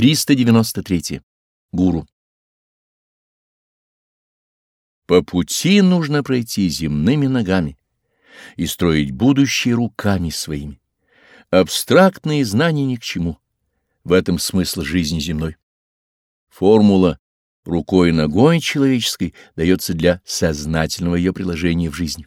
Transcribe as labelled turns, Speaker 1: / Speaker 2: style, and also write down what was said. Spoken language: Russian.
Speaker 1: 393. Гуру. По пути нужно пройти земными ногами и строить будущее руками своими. Абстрактные знания ни к чему. В этом смысл жизни земной. Формула рукой и ногой человеческой дается для сознательного ее приложения в жизни.